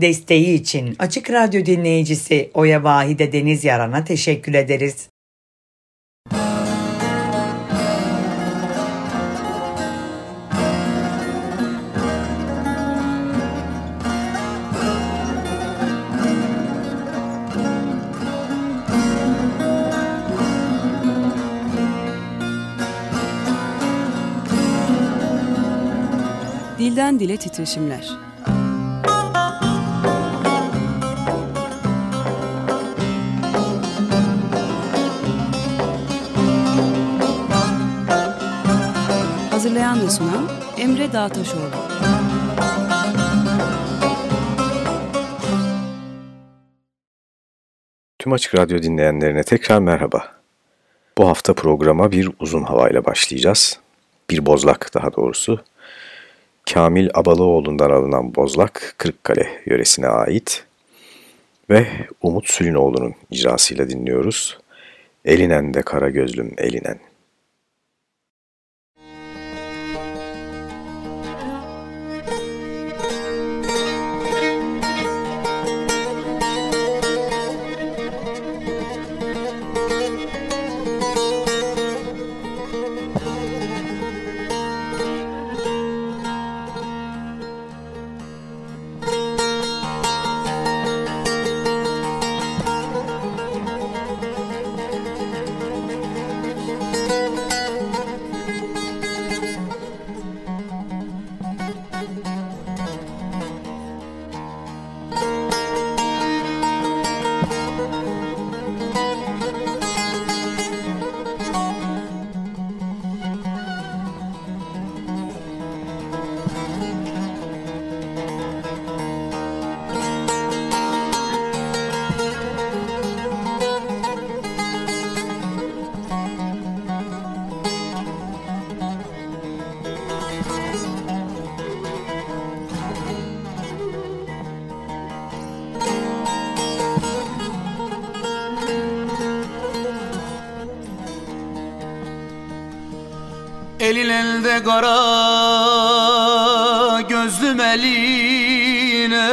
Desteği için Açık Radyo dinleyicisi Oya Vahide Deniz Yaran'a teşekkür ederiz. Dilden Dile Titreşimler Hazırlayan ve sunan Emre Dağtaşoğlu. Tüm Açık Radyo dinleyenlerine tekrar merhaba. Bu hafta programa bir uzun havayla başlayacağız. Bir bozlak daha doğrusu. Kamil Abalıoğlu'ndan alınan bozlak Kırıkkale yöresine ait ve Umut Sülünoğlu'nun icrasıyla dinliyoruz. Elinen de kara gözlüm elinen. Elin elde kara gözlüm eline.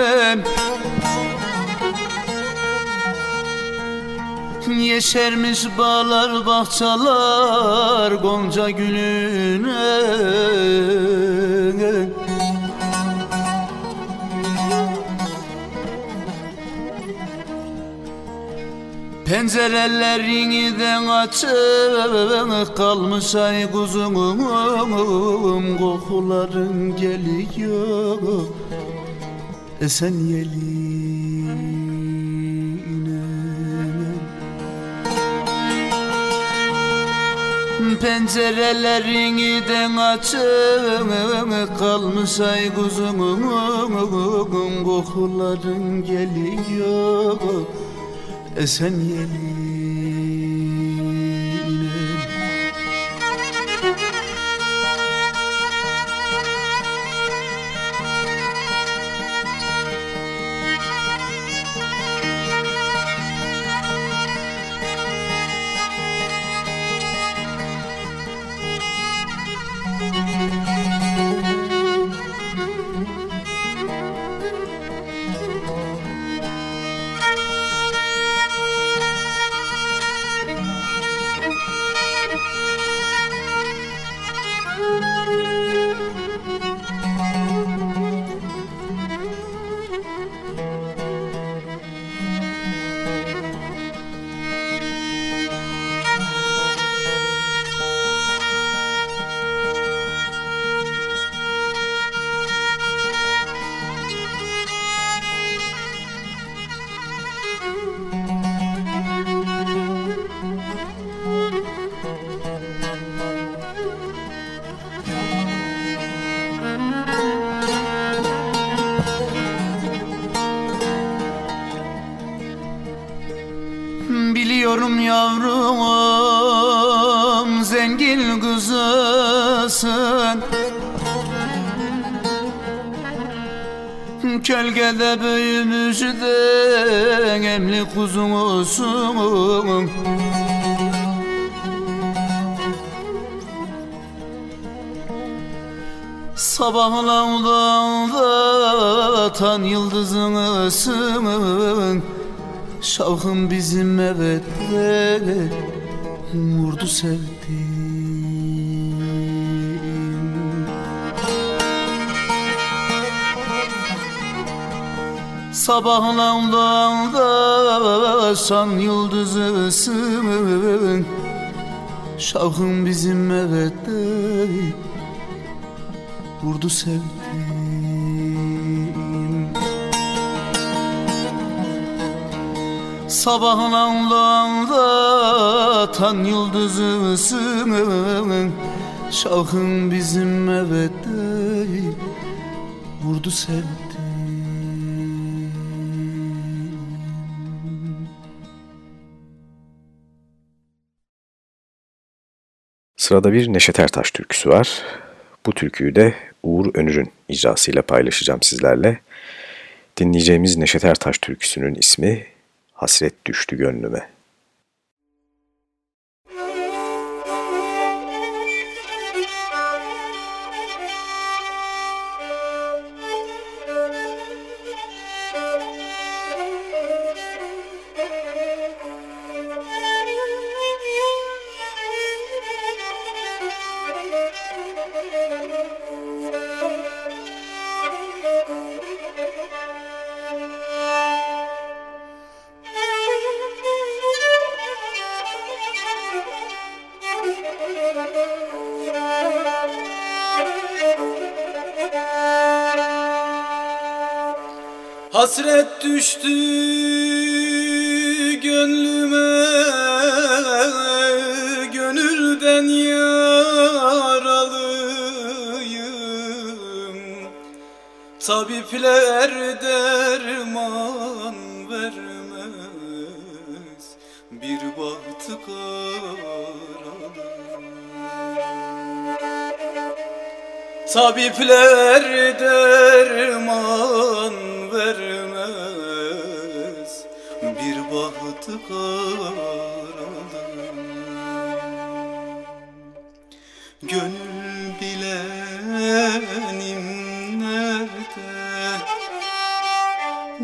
Yeşermiş bağlar bahçalar gonca gülüne Pencerelerinden açık kalmış ay kuzum. Kokuların geliyor. Esen yeline Pencerelerinden açık kalmış ay kuzum. Kokuların geliyor esen yeline yavrum zengin kızısın. Kölgede büyümüş de emli kuzumusun Sabahlarda tan yıldızın ısın Şavkın bizim evette Vurdu sevdim Sabahlarda san yıldızısın. Şavkın bizim evette Vurdu sevdim Sabahlarda tan yıldızısın Şavkın bizim evette Vurdu sevdim Sırada bir Neşet Ertaş türküsü var. Bu türküyü de Uğur Önür'ün icrasıyla paylaşacağım sizlerle. Dinleyeceğimiz Neşet Ertaş türküsünün ismi Hasret Düştü Gönlüme. Hasret düştü gönlüme Gönülden yaralıyım. Tabipler derman vermez Bir bahtı karalı Tabipler derman vermez. Bir bahtı karalı Gönül bilenim nerede?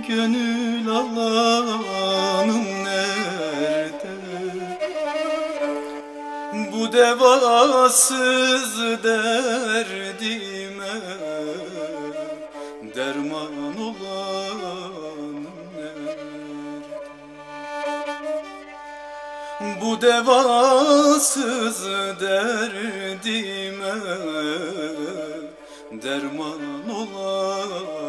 Gönül alanım nerede? Bu devasız derdime devasız derdime Derman olanım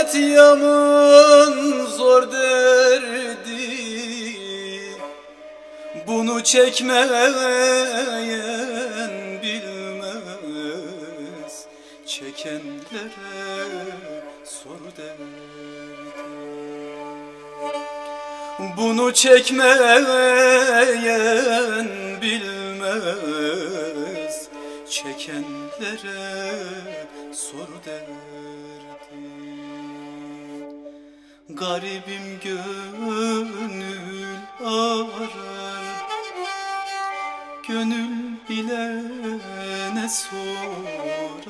Hasret yaman zor derdi. Bunu çekmeyen bilmez. Çekenlere sor derdi. Bunu çekmeyen Garibim gönül arar. Gönül bilene sorar?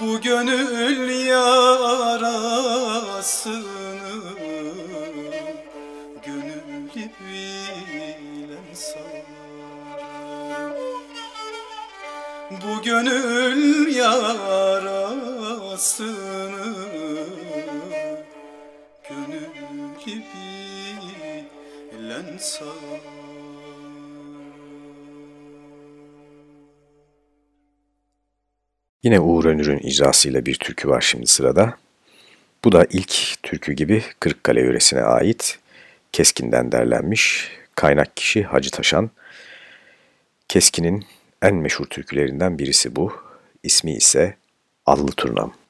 Bu gönül yarasını Gönül bilen sarar Bu gönül yarasını Yine Uğur Önür'ün icrasıyla bir türkü var şimdi sırada. Bu da ilk türkü gibi Kırıkkale yöresine ait Keskin'den derlenmiş kaynak kişi Hacı Taşan. Keskin'in en meşhur türkülerinden birisi bu. İsmi ise Allı Turnam.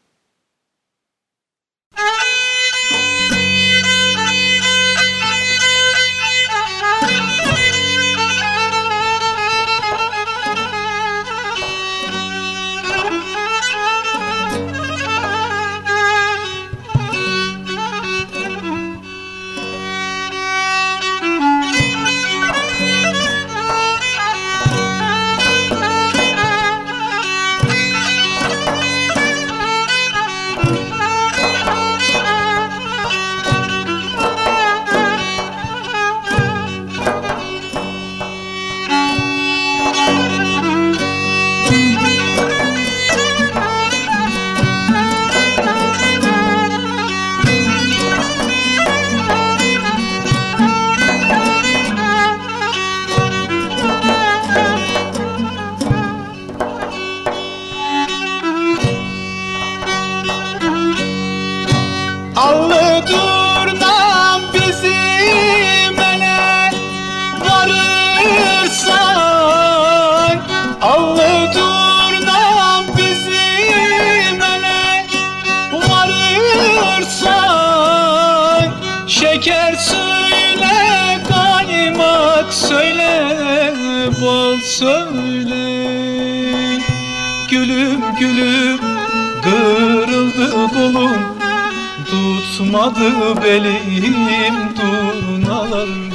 Tutmadı belim turnalarını.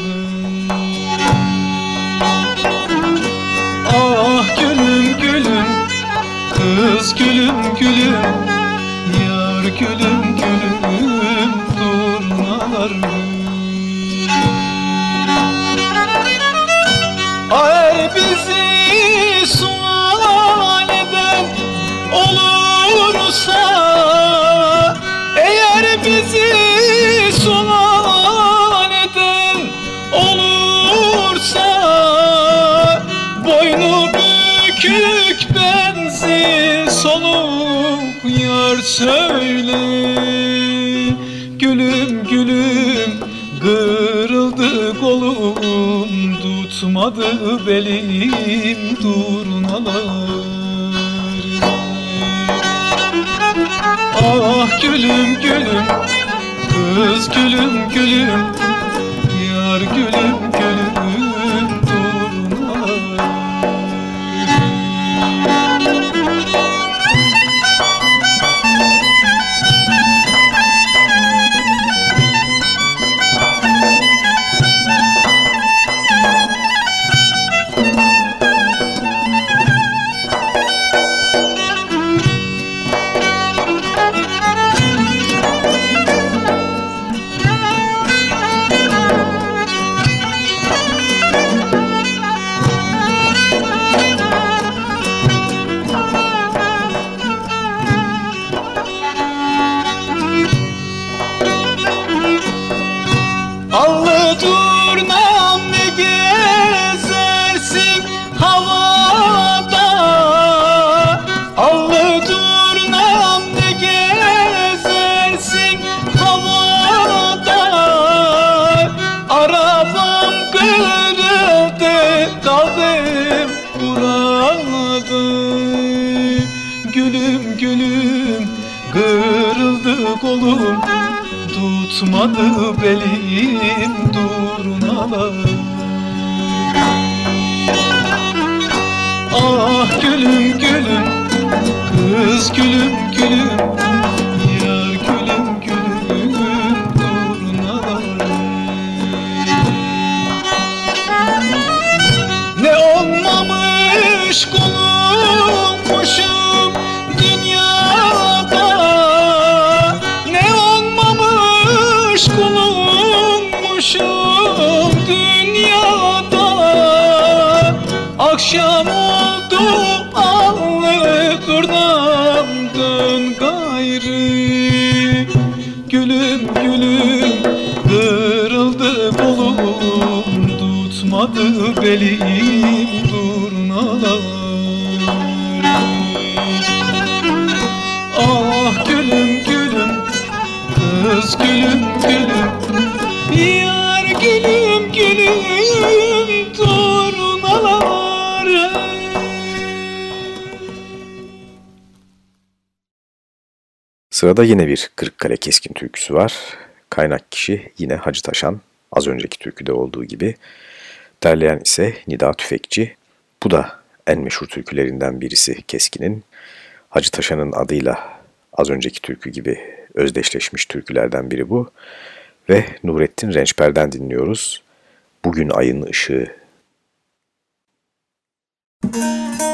Ah gülüm gülüm Kız gülüm gülüm. Yar gülüm gülüm turnalarını Eğer bizi sual eden olursa bizi sual eden olursa Boynu bükük benzi soluk yar söyle tutmadı belim durnalar Ah gülüm gülüm Kız gülüm gülüm Yar gülüm Yaz gülüm gülüm Yar gülüm gülüm Turnalar Sırada yine bir Kırıkkale Keskin türküsü var. Kaynak kişi yine Hacı Taşan. Az önceki türküde olduğu gibi. Derleyen ise Nida Tüfekçi. Bu da en meşhur türkülerinden birisi Keskin'in. Hacı Taşan'ın adıyla az önceki türkü gibi özdeşleşmiş türkülerden biri bu. Ve Nurettin Rençper'den dinliyoruz. Bugün ayın ışığı. Müzik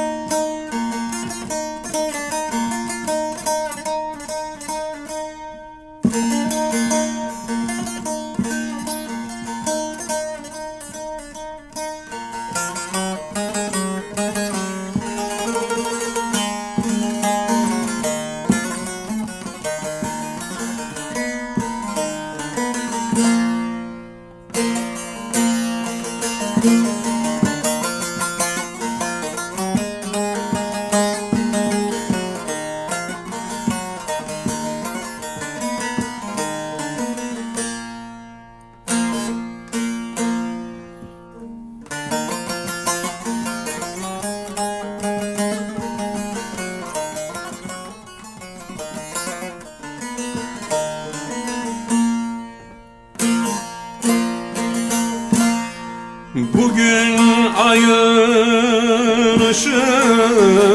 neredesin,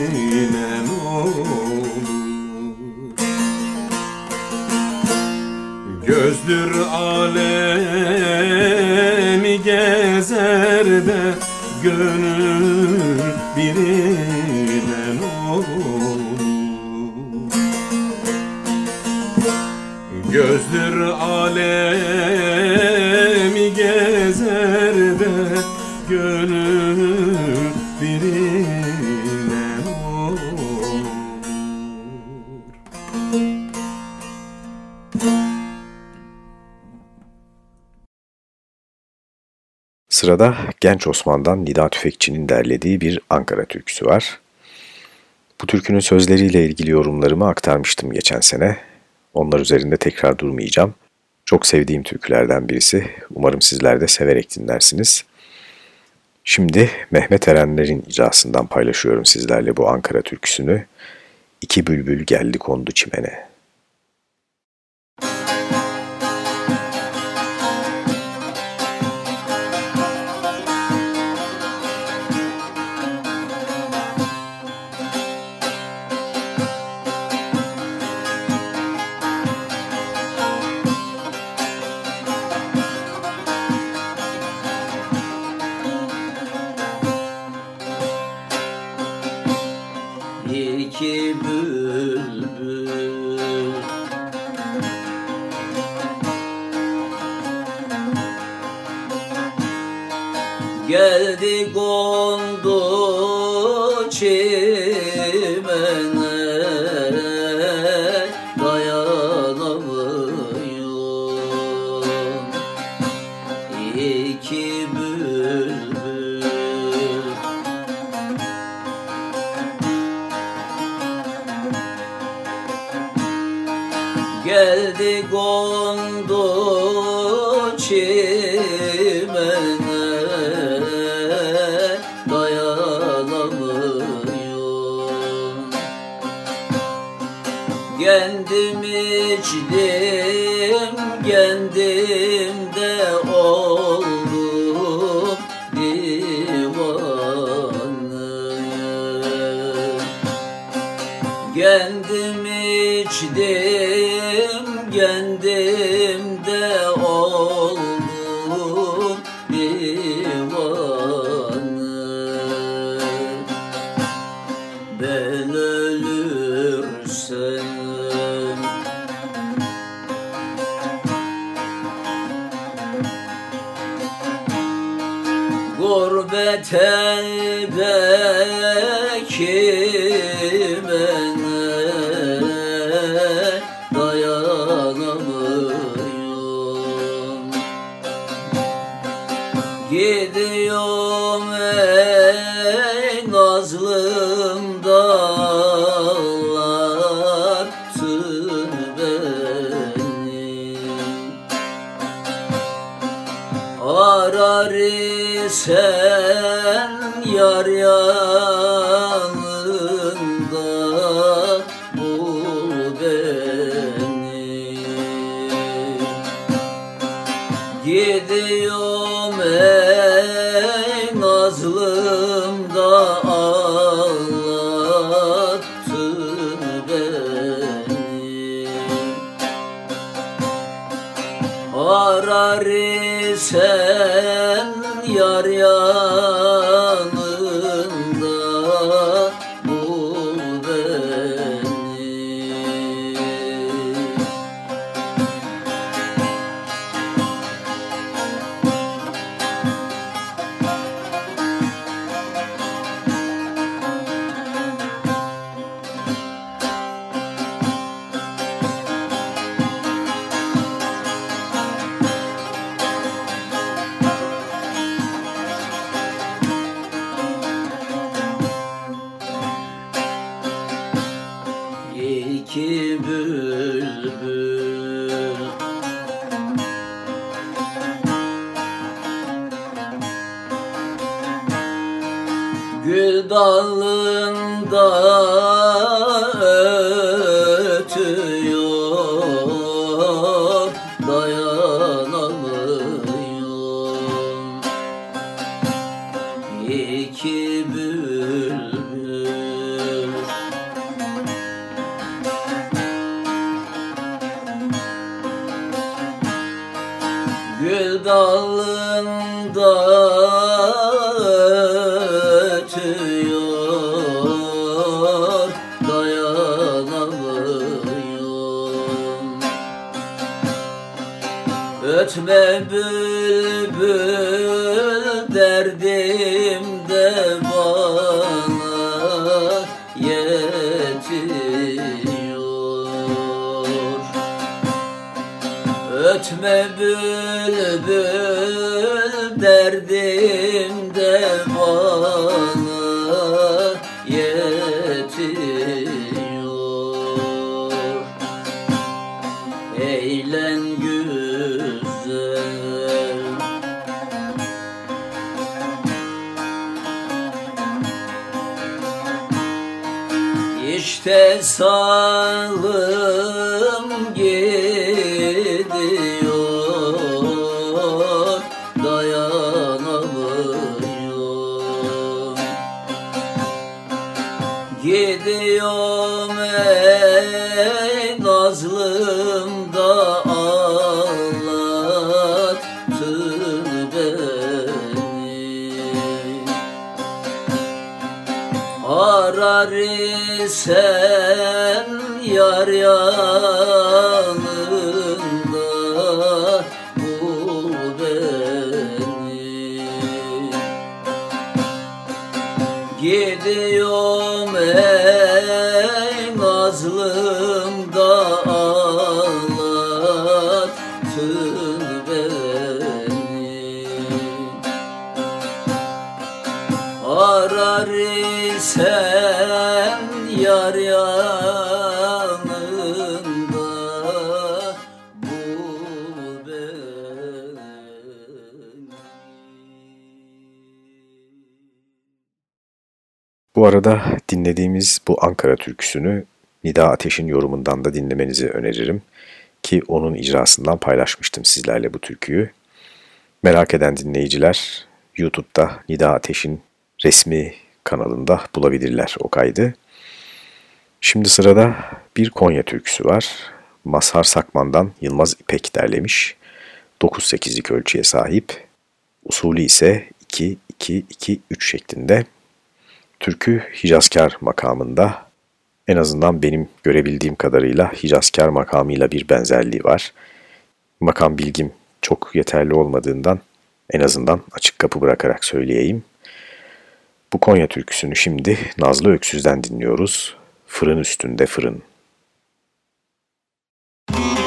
bilmem olur? Gözdür alemi gezer de gönül birilen olur? Gözdür alemi Sırada Genç Osman'dan Nida Tüfekçi'nin derlediği bir Ankara türküsü var. Bu türkünün sözleriyle ilgili yorumlarımı aktarmıştım geçen sene. Onlar üzerinde tekrar durmayacağım. Çok sevdiğim türkülerden birisi. Umarım sizler de severek dinlersiniz. Şimdi Mehmet Erenler'in icrasından paylaşıyorum sizlerle bu Ankara türküsünü. İki bülbül geldi kondu çimene. Geldi kondu çimene Arar isen yar yanında yar Gül dalında ötüyor Dayanamıyorum. Ötme bülbül derdim de bana yetiyor. Ötme bülbül derdim Gidiyorum ey nazlım da ağlattın beni. Arar isen yar yanında Bu arada dinlediğimiz bu Ankara türküsünü Nida Ateş'in yorumundan da dinlemenizi öneririm. Ki onun icrasından paylaşmıştım sizlerle bu türküyü. Merak eden dinleyiciler YouTube'da Nida Ateş'in resmi kanalında bulabilirler o kaydı. Şimdi sırada bir Konya türküsü var. Mazhar Sakman'dan Yılmaz İpek derlemiş. 9-8'lik ölçüye sahip. Usulü ise 2-2-2-3 şeklinde. Türkü Hicazkar makamında en azından benim görebildiğim kadarıyla Hicazkar makamıyla bir benzerliği var. Makam bilgim çok yeterli olmadığından en azından açık kapı bırakarak söyleyeyim. Bu Konya türküsünü şimdi Nazlı Öksüz'den dinliyoruz. Fırın üstünde fırın. Fırın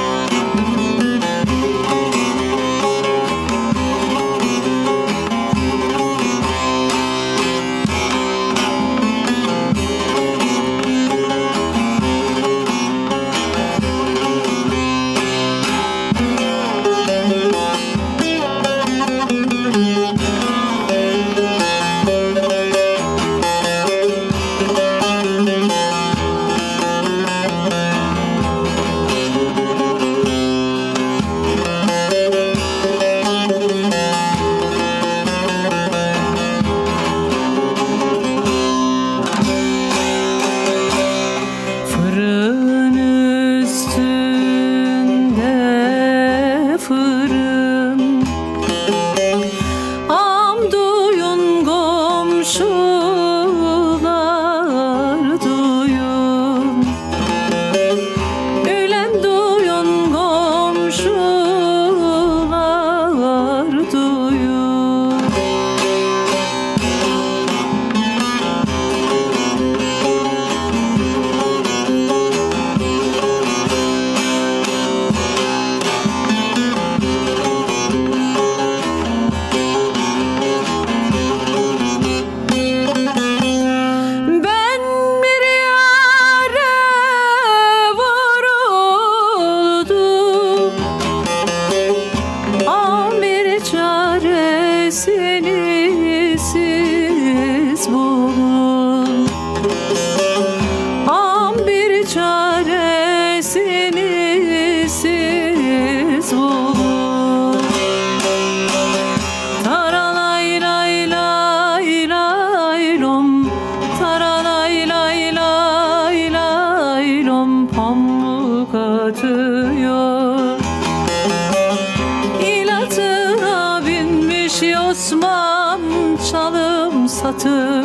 artık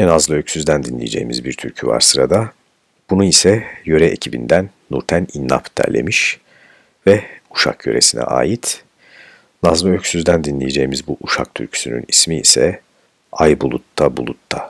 Yine Nazlı Öksüz'den dinleyeceğimiz bir türkü var sırada. Bunu ise yöre ekibinden Nurten İnnap derlemiş ve Uşak yöresine ait. Nazlı Öksüz'den dinleyeceğimiz bu Uşak türküsünün ismi ise Ay Bulutta Bulutta.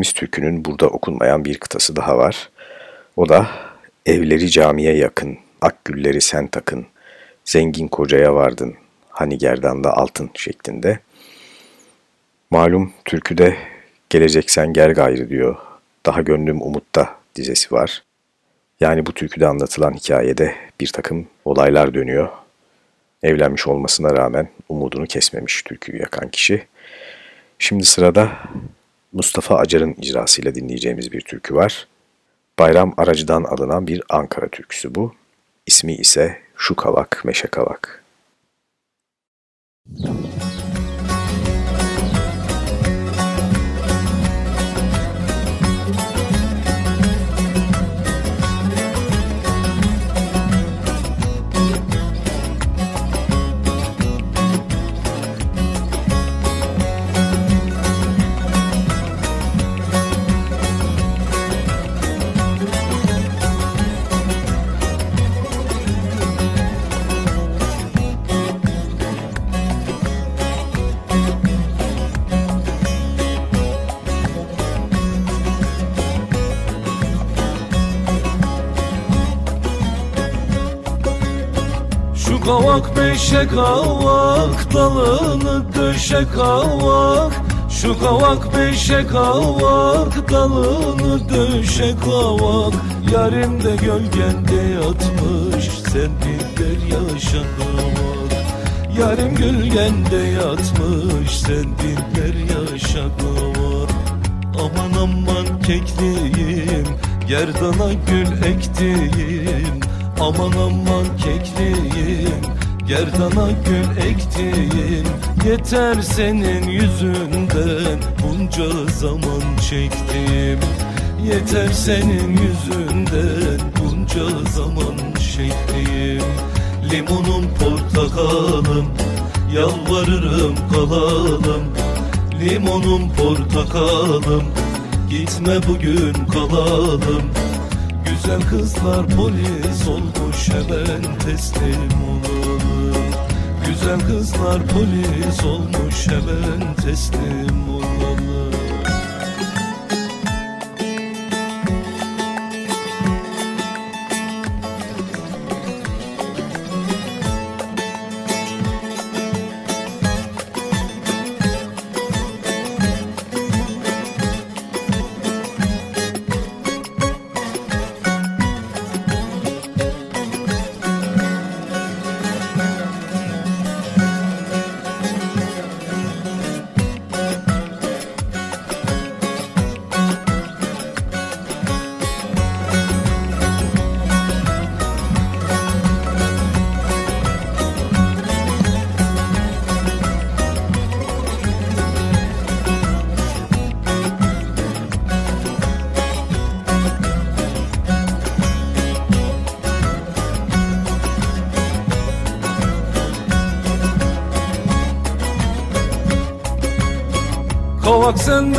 Dinlediğimiz türkünün burada okunmayan bir kıtası daha var. O da evleri camiye yakın, ak gülleri sen takın, zengin kocaya vardın, hani gerdanda altın şeklinde. Malum türküde geleceksen gel gayrı diyor, daha gönlüm umutta dizesi var. Yani bu türküde anlatılan hikayede bir takım olaylar dönüyor. Evlenmiş olmasına rağmen umudunu kesmemiş türküyü yakan kişi. Şimdi sırada Mustafa Acar'ın icrasıyla dinleyeceğimiz bir türkü var. Bayram Aracı'dan alınan bir Ankara türküsü bu. İsmi ise Şu Kavak Meşe Kavak. Kavak beşe kavak Dalını döşe kavak. Şu kavak beşe kavak Dalını döşe kavak. Yarim de gölgende yatmış Sen diller yaşa kavak Yarim gölgende yatmış Sen diller yaşa kavak Aman aman kekliyim Gerdana gül ektiğim Aman aman kekliyim Gerdana gül ektiğim. Yeter senin yüzünden Bunca zaman çektim. Yeter senin yüzünden Bunca zaman çektim. Limonum portakalım Yalvarırım kalalım. Limonum portakalım Gitme bugün kalalım Güzel kızlar polis olmuş hemen teslim olalım Güzel kızlar polis olmuş hemen teslim olalım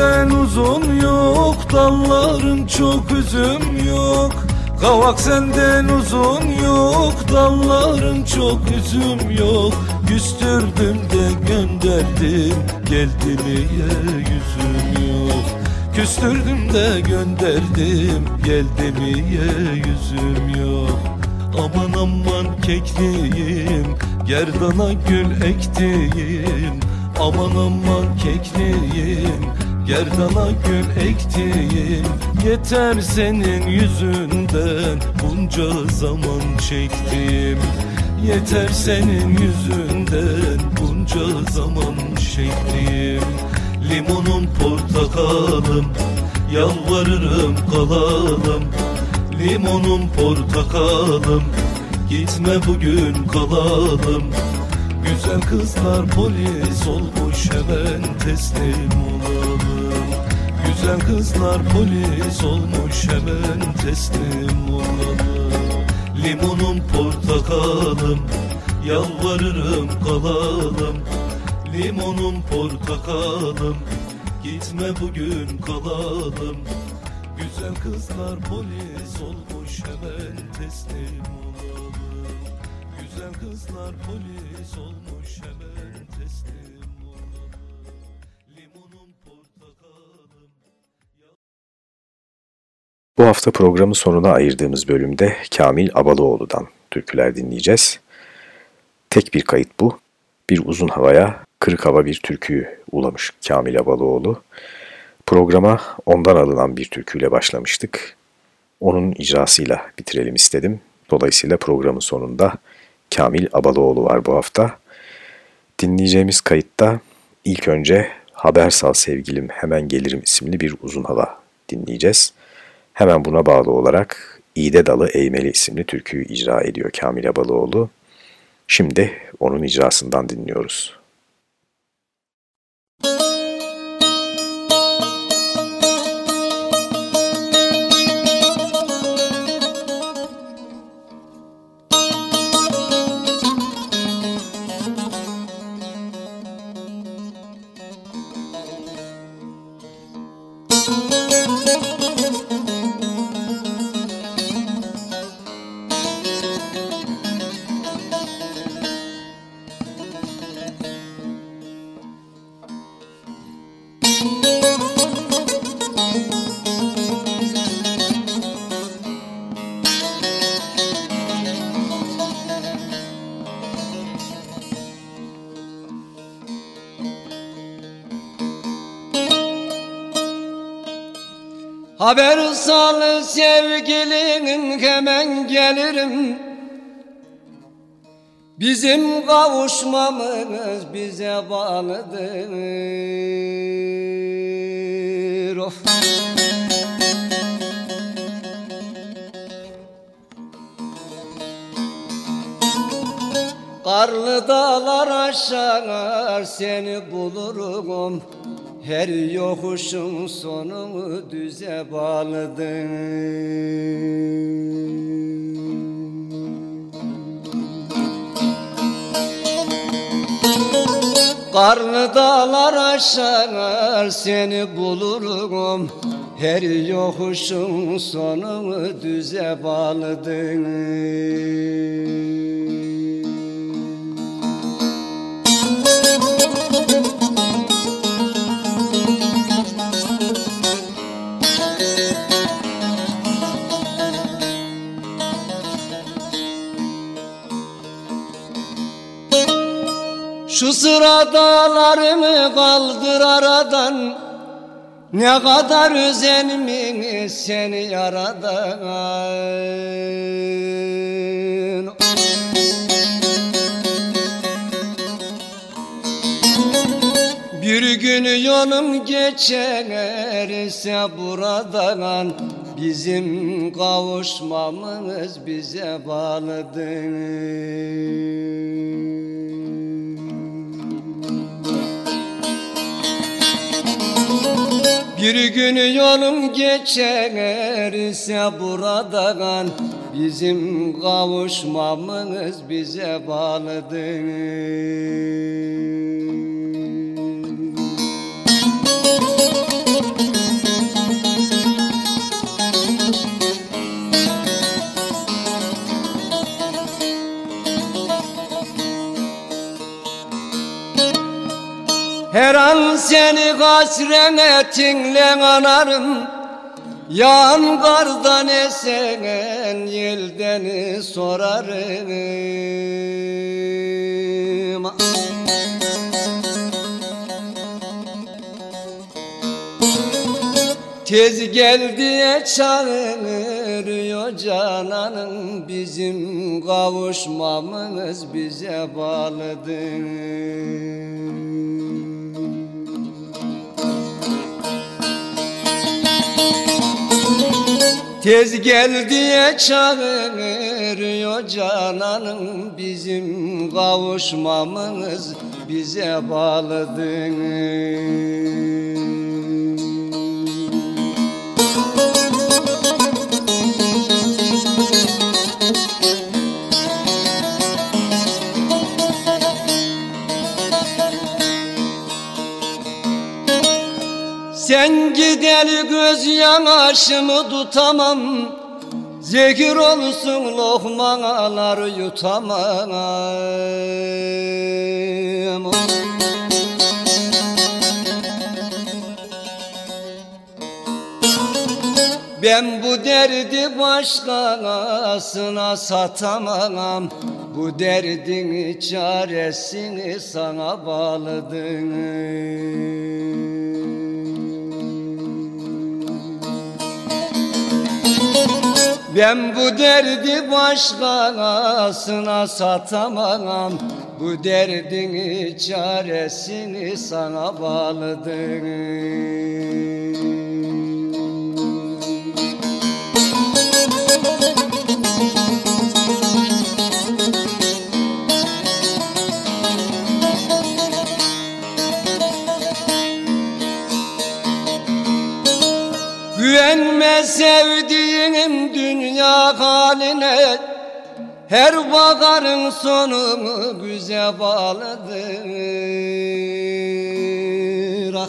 Senden uzun yok Dalların çok üzüm yok. Kavak senden uzun yok Dalların çok üzüm yok. Küstürdüm de gönderdim Geldi niye yüzüm yok. Küstürdüm de gönderdim Geldi niye yüzüm yok. Aman aman kekliyim Gerdana gül ektiğim. Aman aman kekliyim Gerdana gül ektiğim Yeter senin yüzünden. Bunca zaman çektim Yeter senin yüzünden. Bunca zaman çektim Limonum portakalım Yalvarırım kalalım. Limonum portakalım Gitme bugün kalalım. Güzel kızlar polis olmuş hemen teslim olalım Güzel kızlar polis olmuş hemen teslim olalım. Limonum portakalım Yalvarırım kalalım. Limonum portakalım Gitme bugün kalalım. Güzel kızlar polis olmuş hemen teslim olalım. Güzel kızlar polis olmuş hemen Bu hafta programın sonuna ayırdığımız bölümde Kamil Abalıoğlu'dan türküler dinleyeceğiz. Tek bir kayıt bu. Bir uzun havaya kırık hava bir türküyü ulamış Kamil Abalıoğlu. Programa ondan alınan bir türküyle başlamıştık. Onun icrasıyla bitirelim istedim. Dolayısıyla programın sonunda Kamil Abalıoğlu var bu hafta. Dinleyeceğimiz kayıtta ilk önce Haber Sal Sevgilim Hemen Gelirim isimli bir uzun hava dinleyeceğiz. Hemen buna bağlı olarak İğde Dalı Eğmeli isimli türküyü icra ediyor Kamil Abalıoğlu. Şimdi onun icrasından dinliyoruz. Gelirim. Bizim kavuşmamız bize bağlıdır. Of. Karlı dağlar aşar seni bulurum. Her yokuşun sonu düze bağlıdır Karlı dağlar aşar seni bulurum. Her yokuşun sonu düze bağlıdır Şu sıra dağlarımı kaldır aradan. Ne kadar özenmiş seni yaradan. Bir gün yolum geçerse buradan Bizim kavuşmamız bize bağlıdır Bir gün yolum geçerse buradan Bizim kavuşmamız bize bağlıdır Her an seni hasretinle anarım. Yağan kardan esen yelden sorarım. Tez gel diye çağırıyor cananım. Bizim kavuşmamız bize bağlıdır Tez gel diye çağırıyor cananım. Bizim kavuşmamız bize bağlıdır Sen gideli göz yanaşımı tutamam. Zehir olsun lokmalar yutamam. Ben bu derdi başkasına satamam. Bu derdin çaresini sana bağladım Ben bu derdi başkasına satamam. Bu derdin çaresini sana bağladım Güvenme sevdiğim dünya haline. Her bakarın sonu güze bağlıdır ah.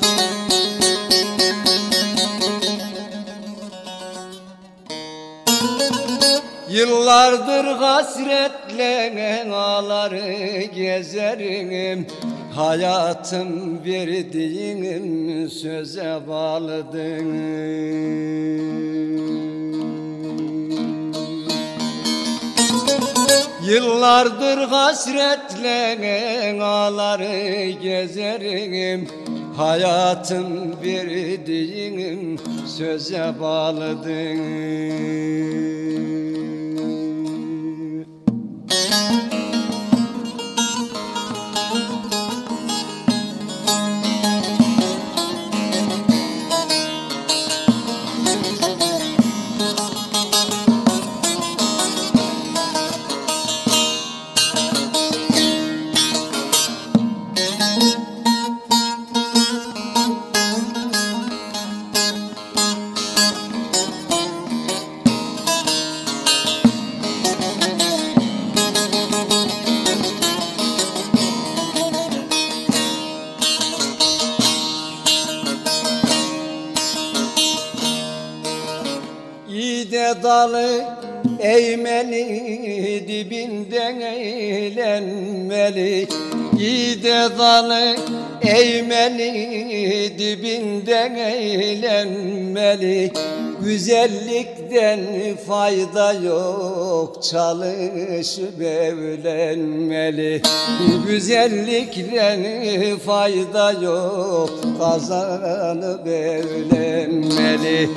Yıllardır hasretle ağları gezerim Hayatım verdiğim söze bağlıdır Yıllardır hasretle ağları gezerim. Hayatım verdiğin söze bağlıdır eğmeli dibinden eğlenmeli Gide dalı eğmeli dibinden eğlenmeli Güzellikten fayda yok çalışıp evlenmeli. Güzellikten fayda yok kazanıp evlenmeli.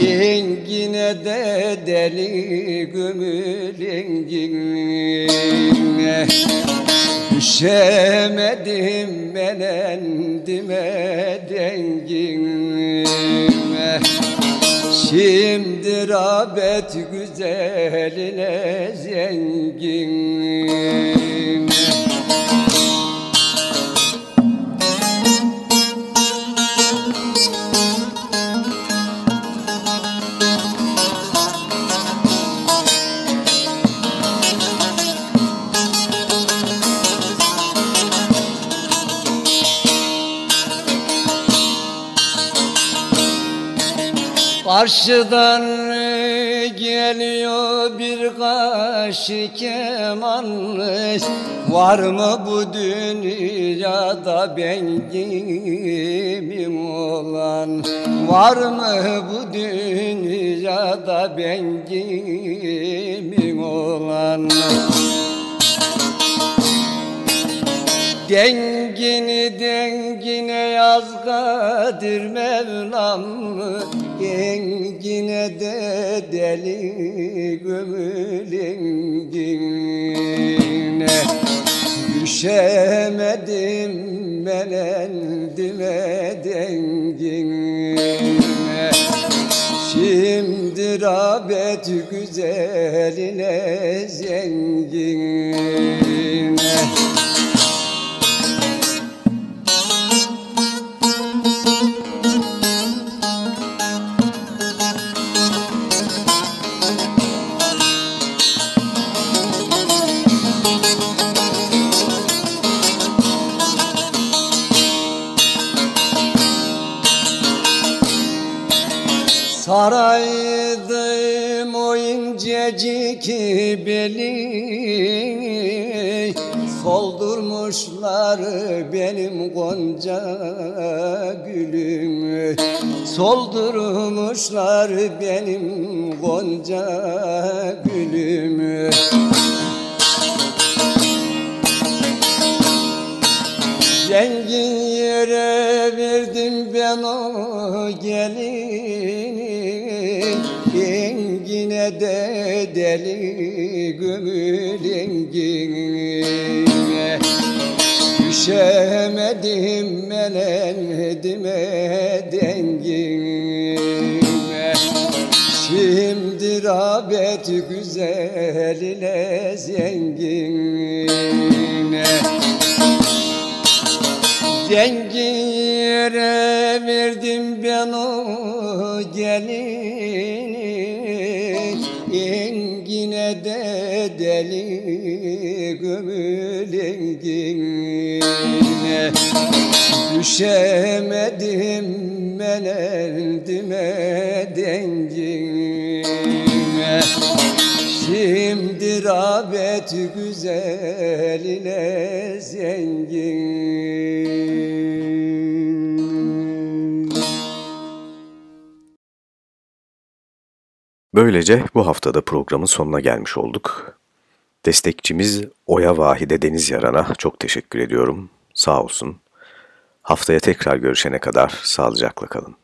Engine de deli gümül engine. Düşemedim ben endime dengime Şimdi rağbet güzeline zengin Karşıdan geliyor bir kaşı kemanlı Var mı bu dünyada ben gibim olan? Var mı bu dünyada ben gibim olan Dengini dengine yaz Kadir Mevlam Dengine de deli gömülengine Düşemedim ben endime dengine. Şimdi rağbet güzeline zengine beli Soldurmuşlar benim gonca gülümü Soldurmuşlar benim gonca gülümü Zengin yere verdim ben o gelini De deli gönül engine Düşemedim ben endime dengime. Şimdi rağbet güzeline zengine. Zengin yere verdim ben o gelini de deli gömül engine Düşemedim ben eldime dengime Şimdi rağbet güzeline zengin. Böylece bu haftada programın sonuna gelmiş olduk. Destekçimiz Oya Vahide Deniz Yaran'a çok teşekkür ediyorum. Sağ olsun. Haftaya tekrar görüşene kadar sağlıcakla kalın.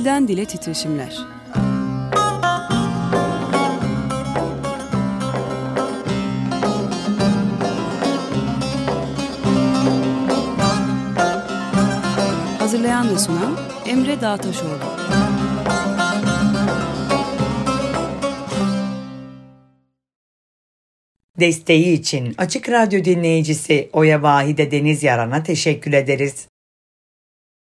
Dilden dile titreşimler. Hazırlayan ve sunan Emre Dağtaşoğlu. Desteği için Açık Radyo dinleyicisi Oya Vahide Deniz Yaran'a teşekkür ederiz.